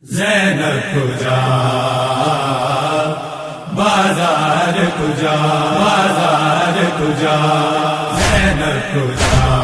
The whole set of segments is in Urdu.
زینب کجا بازار کجا بازار کجا زینب کجا۔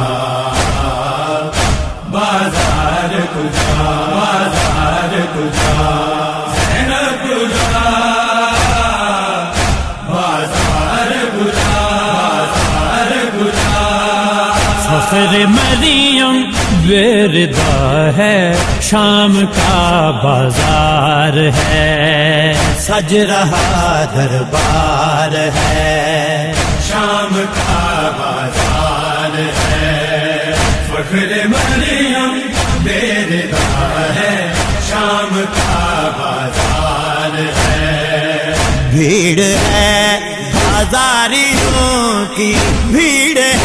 فخر مریم وردا ہے، شام کا بازار ہے۔ سج رہا دربار ہے، شام کا بازار ہے۔ فخر مریم بیردا ہے، شام کا بازار ہے۔ بھیڑ ہے، بازاریوں کی بھیڑ ہے۔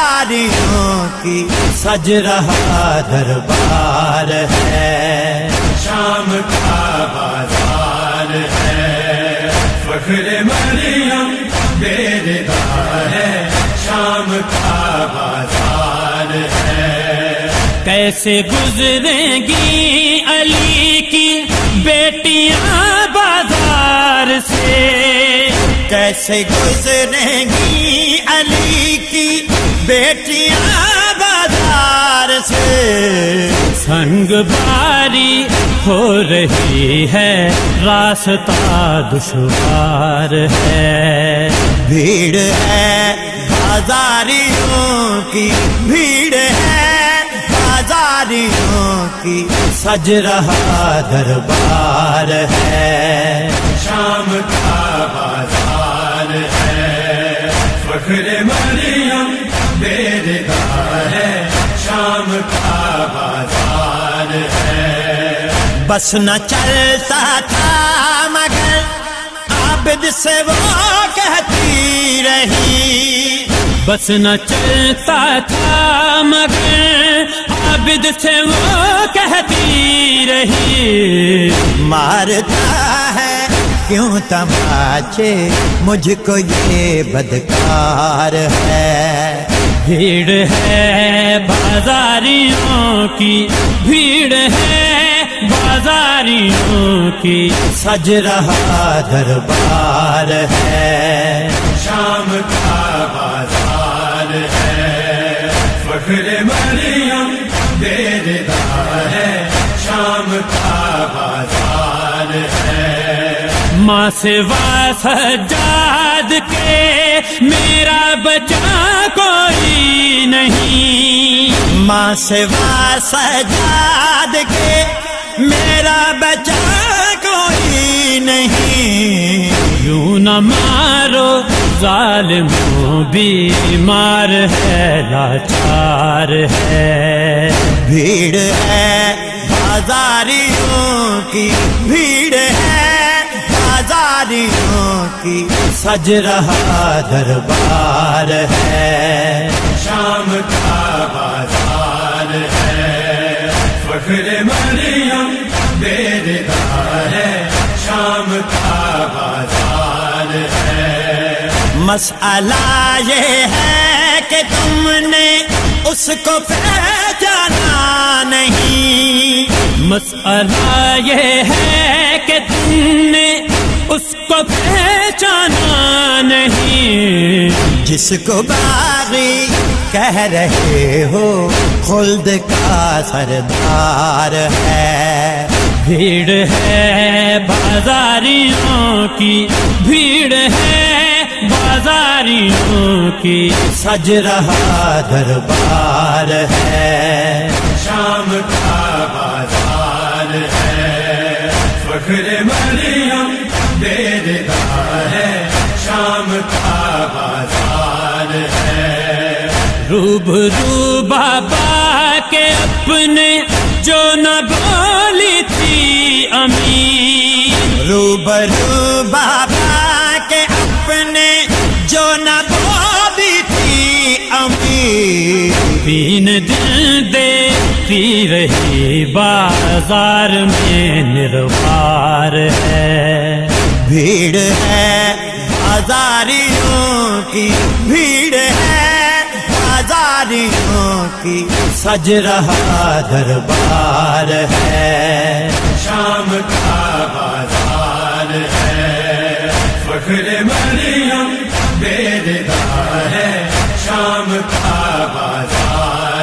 بازاریوں کی سج رہا دربار ہے۔ شام کا بازار ہے۔ فخر مریم بیردا ہے۔ شام کا بازار ہے۔ کیسے گزریں گی علی کی بیٹیاں بازار سے؟ کیسے گزریں گی علی بیٹیاں بازار سے سنگ باری ہو رہی ہے راستہ دشوار ہے۔ بھیڑ ہے بازاریوں کی، بھیڑ ہے بازاریوں کی، سج رہا دربار ہے۔ بازار ہے۔ بس نہ چلتا تھا، مگر عابد سے وہ کہتی رہی۔ بس نہ چلتا تھا، مگر عابد سے وہ کہتی رہی۔ مارتا ہے، کیوں تماچے؟ مجھ کو یہ بدکار ہے۔ بھیڑ ہے بازاریوں کی، بھیڑ ہے بازاریوں کی۔ سج رہا دربار ہے، شام کا بازار ہے۔ فخر مریم بیردا ہے، شام کا بازار ہے۔ ماں سے سجاد کے، میرا بچا کوئی نہیں۔ ماں سے سجاد کے میرا بچا کوئی نہیں۔ یوں نہ مارو، ظالموں بیمار ہے، لاچار ہے۔ بھیڑ ہے، بازاریوں کی بھیڑ ہے۔ بازاریوں کی سج رہا دربار ہے۔ مسئلہ یہ ہے کہ تم نے اس کو پہچانا نہیں۔ مسئلہ یہ ہے کہ تم نے اس کو پہچانا نہیں۔ جس کو باغی کہہ رہے ہو، خلد کا سردار ہے۔ بھیڑ ہے بازاریوں کی، بھیڑ ہے بازاریوں کی سج رہا دربار ہے۔ شام کا بازار ہے۔ فخر مریم بیردا ہے۔ شام کا بازار ہے۔ روب رو بابا کے اپنے جو نہ بولی تھی امی روبرو بابا تھی امی تین دل دیتی رہی بازار میں نروار ہے۔ بھیڑ ہے بازاریوں کی بھیڑ ہے بازاریوں کی۔ سج رہا دربار ہے۔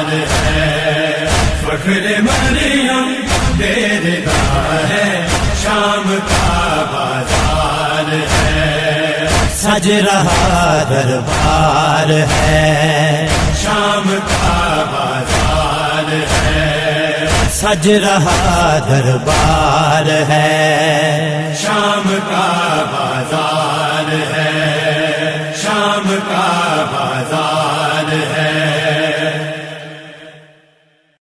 بازار ہے، فخر مریم دیدار ہے، شام کا بازار ہے۔ سج رہا دربار ہے، شام کا بازار ہے۔ سج رہا دربار ہے، شام کا